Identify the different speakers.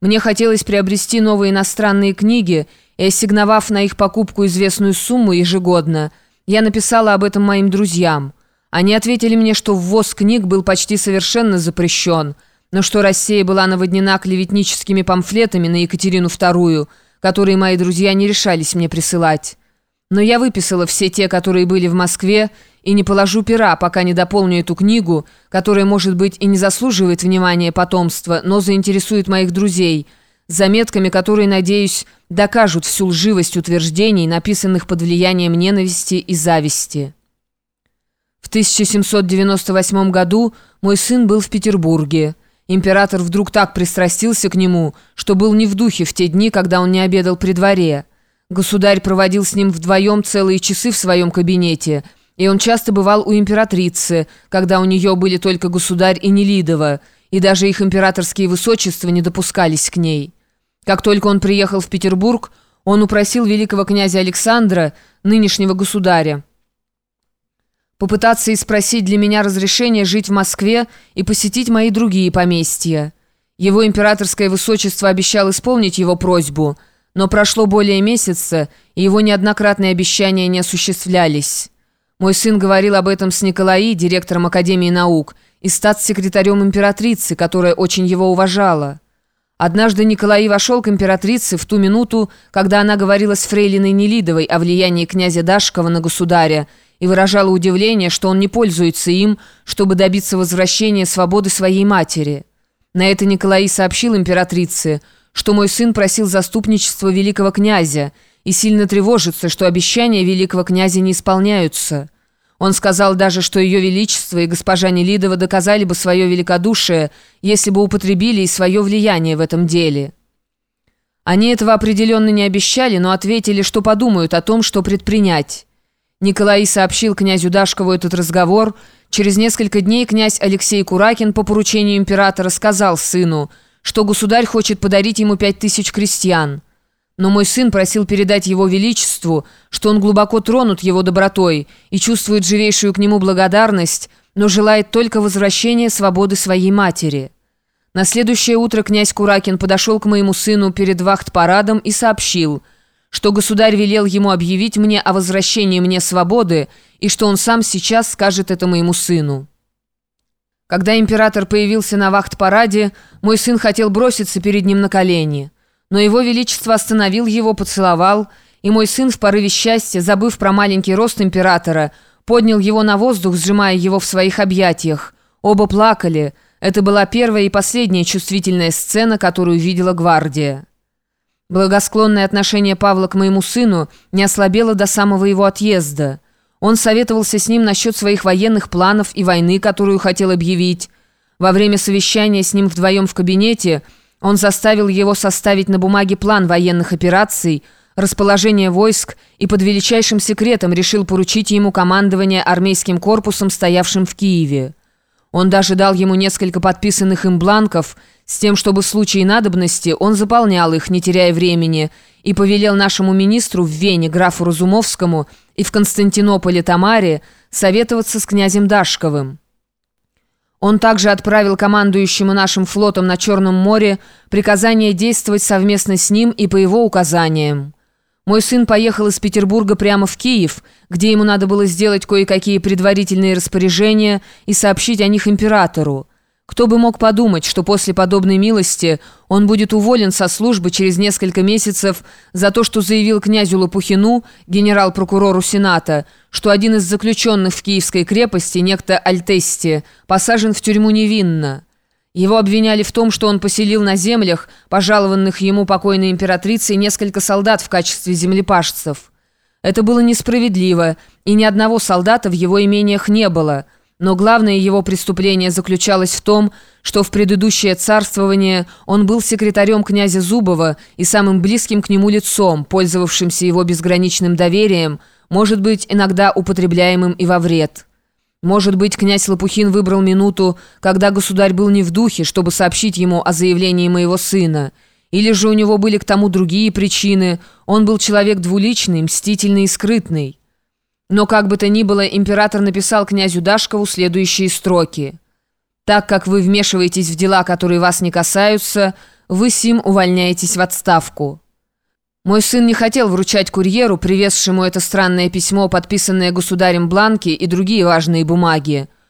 Speaker 1: Мне хотелось приобрести новые иностранные книги, и, ассигновав на их покупку известную сумму ежегодно, я написала об этом моим друзьям. Они ответили мне, что ввоз книг был почти совершенно запрещен, но что Россия была наводнена клеветническими памфлетами на Екатерину II, которые мои друзья не решались мне присылать. Но я выписала все те, которые были в Москве, и не положу пера, пока не дополню эту книгу, которая, может быть, и не заслуживает внимания потомства, но заинтересует моих друзей, заметками, которые, надеюсь, докажут всю лживость утверждений, написанных под влиянием ненависти и зависти. В 1798 году мой сын был в Петербурге. Император вдруг так пристрастился к нему, что был не в духе в те дни, когда он не обедал при дворе. Государь проводил с ним вдвоем целые часы в своем кабинете, и он часто бывал у императрицы, когда у нее были только государь и Нелидова, и даже их императорские высочества не допускались к ней. Как только он приехал в Петербург, он упросил великого князя Александра, нынешнего государя, попытаться и спросить для меня разрешение жить в Москве и посетить мои другие поместья. Его императорское высочество обещал исполнить его просьбу – но прошло более месяца, и его неоднократные обещания не осуществлялись. Мой сын говорил об этом с Николаи, директором Академии наук, и статс-секретарем императрицы, которая очень его уважала. Однажды Николаи вошел к императрице в ту минуту, когда она говорила с фрейлиной Нелидовой о влиянии князя Дашкова на государя и выражала удивление, что он не пользуется им, чтобы добиться возвращения свободы своей матери. На это Николаи сообщил императрице – что мой сын просил заступничества великого князя и сильно тревожится, что обещания великого князя не исполняются. Он сказал даже, что ее величество и госпожа Нелидова доказали бы свое великодушие, если бы употребили и свое влияние в этом деле. Они этого определенно не обещали, но ответили, что подумают о том, что предпринять. Николай сообщил князю Дашкову этот разговор. Через несколько дней князь Алексей Куракин по поручению императора сказал сыну – что государь хочет подарить ему пять тысяч крестьян. Но мой сын просил передать его величеству, что он глубоко тронут его добротой и чувствует живейшую к нему благодарность, но желает только возвращения свободы своей матери. На следующее утро князь Куракин подошел к моему сыну перед вахт-парадом и сообщил, что государь велел ему объявить мне о возвращении мне свободы и что он сам сейчас скажет это моему сыну. Когда император появился на вахт-параде, мой сын хотел броситься перед ним на колени. Но его величество остановил его, поцеловал, и мой сын в порыве счастья, забыв про маленький рост императора, поднял его на воздух, сжимая его в своих объятиях. Оба плакали. Это была первая и последняя чувствительная сцена, которую видела гвардия. Благосклонное отношение Павла к моему сыну не ослабело до самого его отъезда. Он советовался с ним насчет своих военных планов и войны, которую хотел объявить. Во время совещания с ним вдвоем в кабинете он заставил его составить на бумаге план военных операций, расположение войск и под величайшим секретом решил поручить ему командование армейским корпусом, стоявшим в Киеве. Он даже дал ему несколько подписанных им бланков с тем, чтобы в случае надобности он заполнял их, не теряя времени, и повелел нашему министру в Вене, графу Разумовскому, и в Константинополе Тамаре советоваться с князем Дашковым. Он также отправил командующему нашим флотом на Черном море приказание действовать совместно с ним и по его указаниям. Мой сын поехал из Петербурга прямо в Киев, где ему надо было сделать кое-какие предварительные распоряжения и сообщить о них императору. Кто бы мог подумать, что после подобной милости он будет уволен со службы через несколько месяцев за то, что заявил князю Лопухину, генерал-прокурору Сената, что один из заключенных в Киевской крепости, некто Альтести, посажен в тюрьму невинно. Его обвиняли в том, что он поселил на землях, пожалованных ему покойной императрицей, несколько солдат в качестве землепашцев. Это было несправедливо, и ни одного солдата в его имениях не было – но главное его преступление заключалось в том, что в предыдущее царствование он был секретарем князя Зубова и самым близким к нему лицом, пользовавшимся его безграничным доверием, может быть, иногда употребляемым и во вред. Может быть, князь Лопухин выбрал минуту, когда государь был не в духе, чтобы сообщить ему о заявлении моего сына. Или же у него были к тому другие причины, он был человек двуличный, мстительный и скрытный. Но как бы то ни было, император написал князю Дашкову следующие строки. «Так как вы вмешиваетесь в дела, которые вас не касаются, Вы сим увольняетесь в отставку». Мой сын не хотел вручать курьеру, привезшему это странное письмо, подписанное государем Бланки и другие важные бумаги.